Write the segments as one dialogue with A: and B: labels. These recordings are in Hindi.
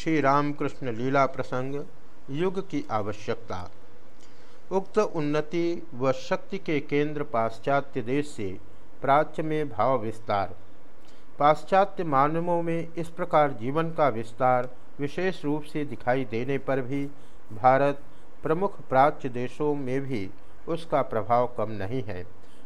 A: श्री रामकृष्ण लीला प्रसंग, युग की आवश्यकता। उक्त उन्नति व शक्ति के केंद्र पाश्चात्य देश से प्राच्य में भाव विस्तार। पाश्चात्य मानवों में इस प्रकार जीवन का विस्तार विशेष रूप से दिखाई देने पर भी भारत प्रमुख प्राच्य देशों में भी उसका प्रभाव कम नहीं है।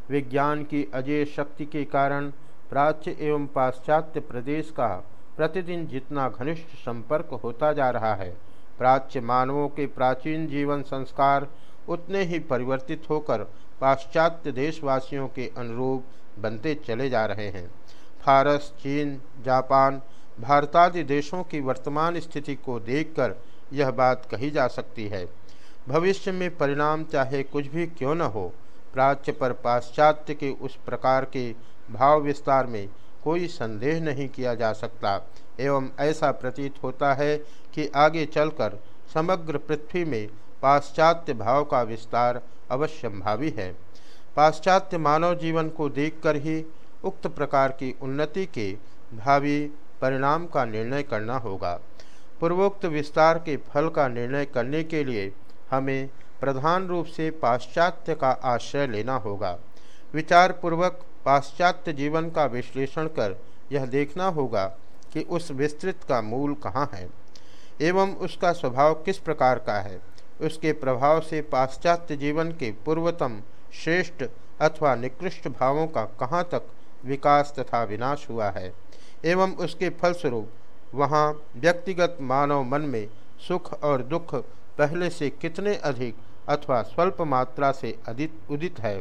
A: विज्ञान की अजय शक्ति के कारण प्राच्य एवं पाश्चात्य प्रदेश का प्रतिदिन जितना घनिष्ठ संपर्क होता जा रहा है, प्राच्य मानवों के प्राचीन जीवन संस्कार उतने ही परिवर्तित होकर पाश्चात्य देशवासियों के अनुरूप बनते चले जा रहे हैं। फारस, चीन, जापान, भारतादि देशों की वर्तमान स्थिति को देखकर यह बात कही जा सकती है। भविष्य में परिणाम चाहे कुछ भी क्यों न हो, प्राच्य पर पाश्चात्य के उस प्रकार के भाव विस्तार में कोई संदेह नहीं किया जा सकता। एवं ऐसा प्रतीत होता है कि आगे चलकर समग्र पृथ्वी में पाश्चात्य भाव का विस्तार अवश्यंभावी है। पाश्चात्य मानव जीवन को देखकर ही उक्त प्रकार की उन्नति के भावी परिणाम का निर्णय करना होगा। पूर्वोक्त विस्तार के फल का निर्णय करने के लिए हमें प्रधान रूप से पाश्चात्य का आश्रय लेना होगा। विचार पूर्वक पाश्चात्य जीवन का विश्लेषण कर यह देखना होगा कि उस विस्तृत का मूल कहाँ है, एवं उसका स्वभाव किस प्रकार का है। उसके प्रभाव से पाश्चात्य जीवन के पूर्वतम श्रेष्ठ अथवा निकृष्ट भावों का कहाँ तक विकास तथा विनाश हुआ है, एवं उसके फलस्वरूप वहाँ व्यक्तिगत मानव मन में सुख और दुख पहले से कितने अधिक अथवा स्वल्प मात्रा से अधिक उदित है।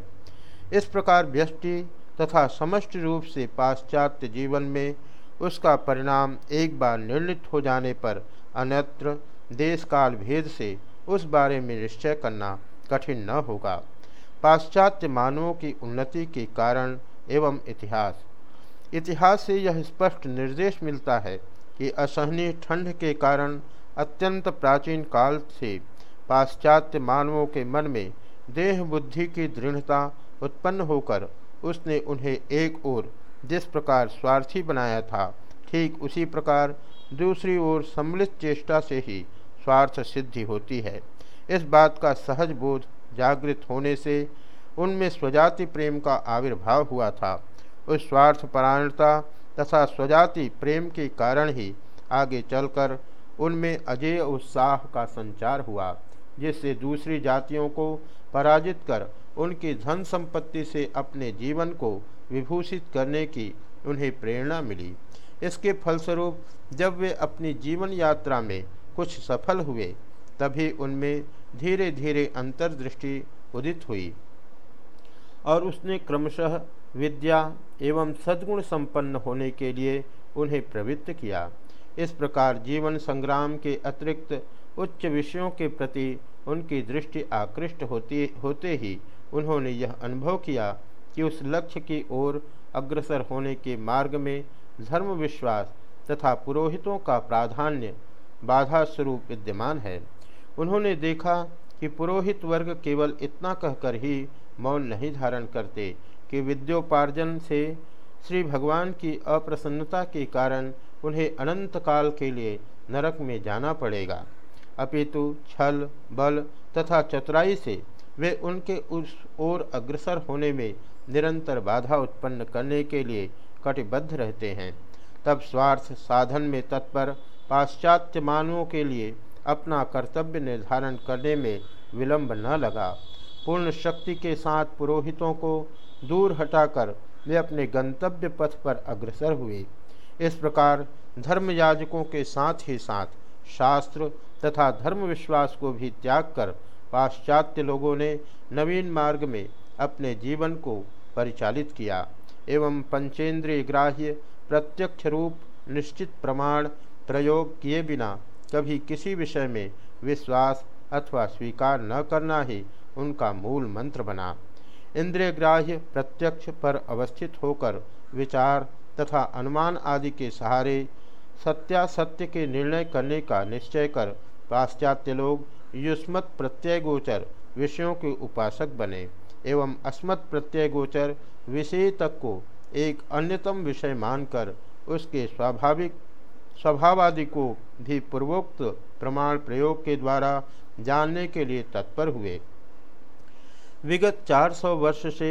A: इस प्रकार व्यष्टि तथा समष्टि रूप से पाश्चात्य जीवन में उसका परिणाम एक बार निर्णित हो जाने पर अन्यत्र देश काल भेद से उस बारे में निश्चय करना कठिन न होगा। पाश्चात्य मानवों की उन्नति के कारण एवं इतिहास। इतिहास से यह स्पष्ट निर्देश मिलता है कि असहनीय ठंड के कारण अत्यंत प्राचीन काल से पाश्चात्य मानवों के मन में देह बुद्धि की दृढ़ता उत्पन्न होकर उसने उन्हें एक ओर जिस प्रकार स्वार्थी बनाया था, ठीक उसी प्रकार दूसरी ओर सम्मिलित चेष्टा से ही स्वार्थ सिद्धि होती है। इस बात का सहज बोध जागृत होने से उनमें स्वजाति प्रेम का आविर्भाव हुआ था। उस स्वार्थ परायणता तथा स्वजाति प्रेम के कारण ही आगे चलकर उनमें अजय उत्साह का संचार हुआ, जिससे दूसरी जातियों को पराजित कर उनकी धन संपत्ति से अपने जीवन को विभूषित करने की उन्हें प्रेरणा मिली। इसके फलस्वरूप, जब वे अपनी जीवन यात्रा में कुछ सफल हुए, तभी उनमें धीरे धीरे अंतर्दृष्टि उदित हुई। और उसने क्रमशः विद्या एवं सद्गुण संपन्न होने के लिए उन्हें प्रवृत्त किया। इस प्रकार जीवन संग्राम के अतिरिक्त उच्च विषयों के प्रति उनकी दृष्टि आकृष्ट होती, होते ही उन्होंने यह अनुभव किया कि उस लक्ष्य की ओर अग्रसर होने के मार्ग में धर्म विश्वास तथा पुरोहितों का प्राधान्य बाधा स्वरूप विद्यमान है। उन्होंने देखा कि पुरोहित वर्ग केवल इतना कहकर ही मौन नहीं धारण करते कि विद्योपार्जन से श्री भगवान की अप्रसन्नता के कारण उन्हें अनंत काल के लिए नरक में जाना पड़ेगा। अपितु छल, बल तथा चतुराई से वे उनके उस ओर अग्रसर होने में निरंतर बाधा उत्पन्न करने के लिए कटिबद्ध रहते हैं। तब स्वार्थ साधन में तत्पर पाश्चात्य मानवों के लिए अपना कर्तव्य निर्धारण करने में विलंब न लगा। पूर्ण शक्ति के साथ पुरोहितों को दूर हटाकर वे अपने गंतव्य पथ पर अग्रसर हुए। इस प्रकार धर्म याजकों के साथ ही साथ शास्त्र तथा धर्म विश्वास को भी त्याग कर पाश्चात्य लोगों ने नवीन मार्ग में अपने जीवन को परिचालित किया, एवं पंचेंद्रिय ग्राह्य प्रत्यक्ष रूप निश्चित प्रमाण, प्रयोग किए बिना कभी किसी विषय में विश्वास अथवा स्वीकार न करना ही उनका मूल मंत्र बना। इंद्रिय ग्राह्य प्रत्यक्ष पर अवस्थित होकर विचार तथा अनुमान आदि के सहारे सत्यासत्य के निर्णय करने का निश्चय कर पाश्चात्य लोग युष्मत प्रत्यय गोचर विषयों के उपासक बने, एवं अस्मत् प्रत्यय गोचर विषय तक को एक अन्यतम विषय मानकर उसके स्वाभाविक, स्वभावादि को भी पूर्वोक्त प्रमाण प्रयोग के द्वारा जानने के लिए तत्पर हुए। विगत 400 वर्ष से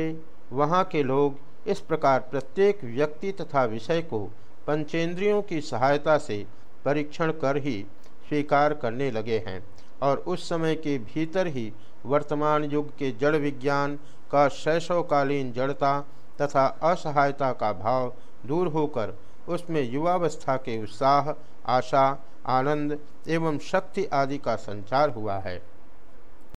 A: वहाँ के लोग इस प्रकार प्रत्येक व्यक्ति तथा विषय को पंचेंद्रियों की सहायता से परीक्षण कर ही स्वीकार करने लगे हैं। और उस समय के भीतर ही वर्तमान युग के जड़ विज्ञान का शैशवकालीन जड़ता तथा असहायता का भाव दूर होकर उसमें युवावस्था के उत्साह, आशा, आनंद एवं शक्ति आदि का संचार हुआ है।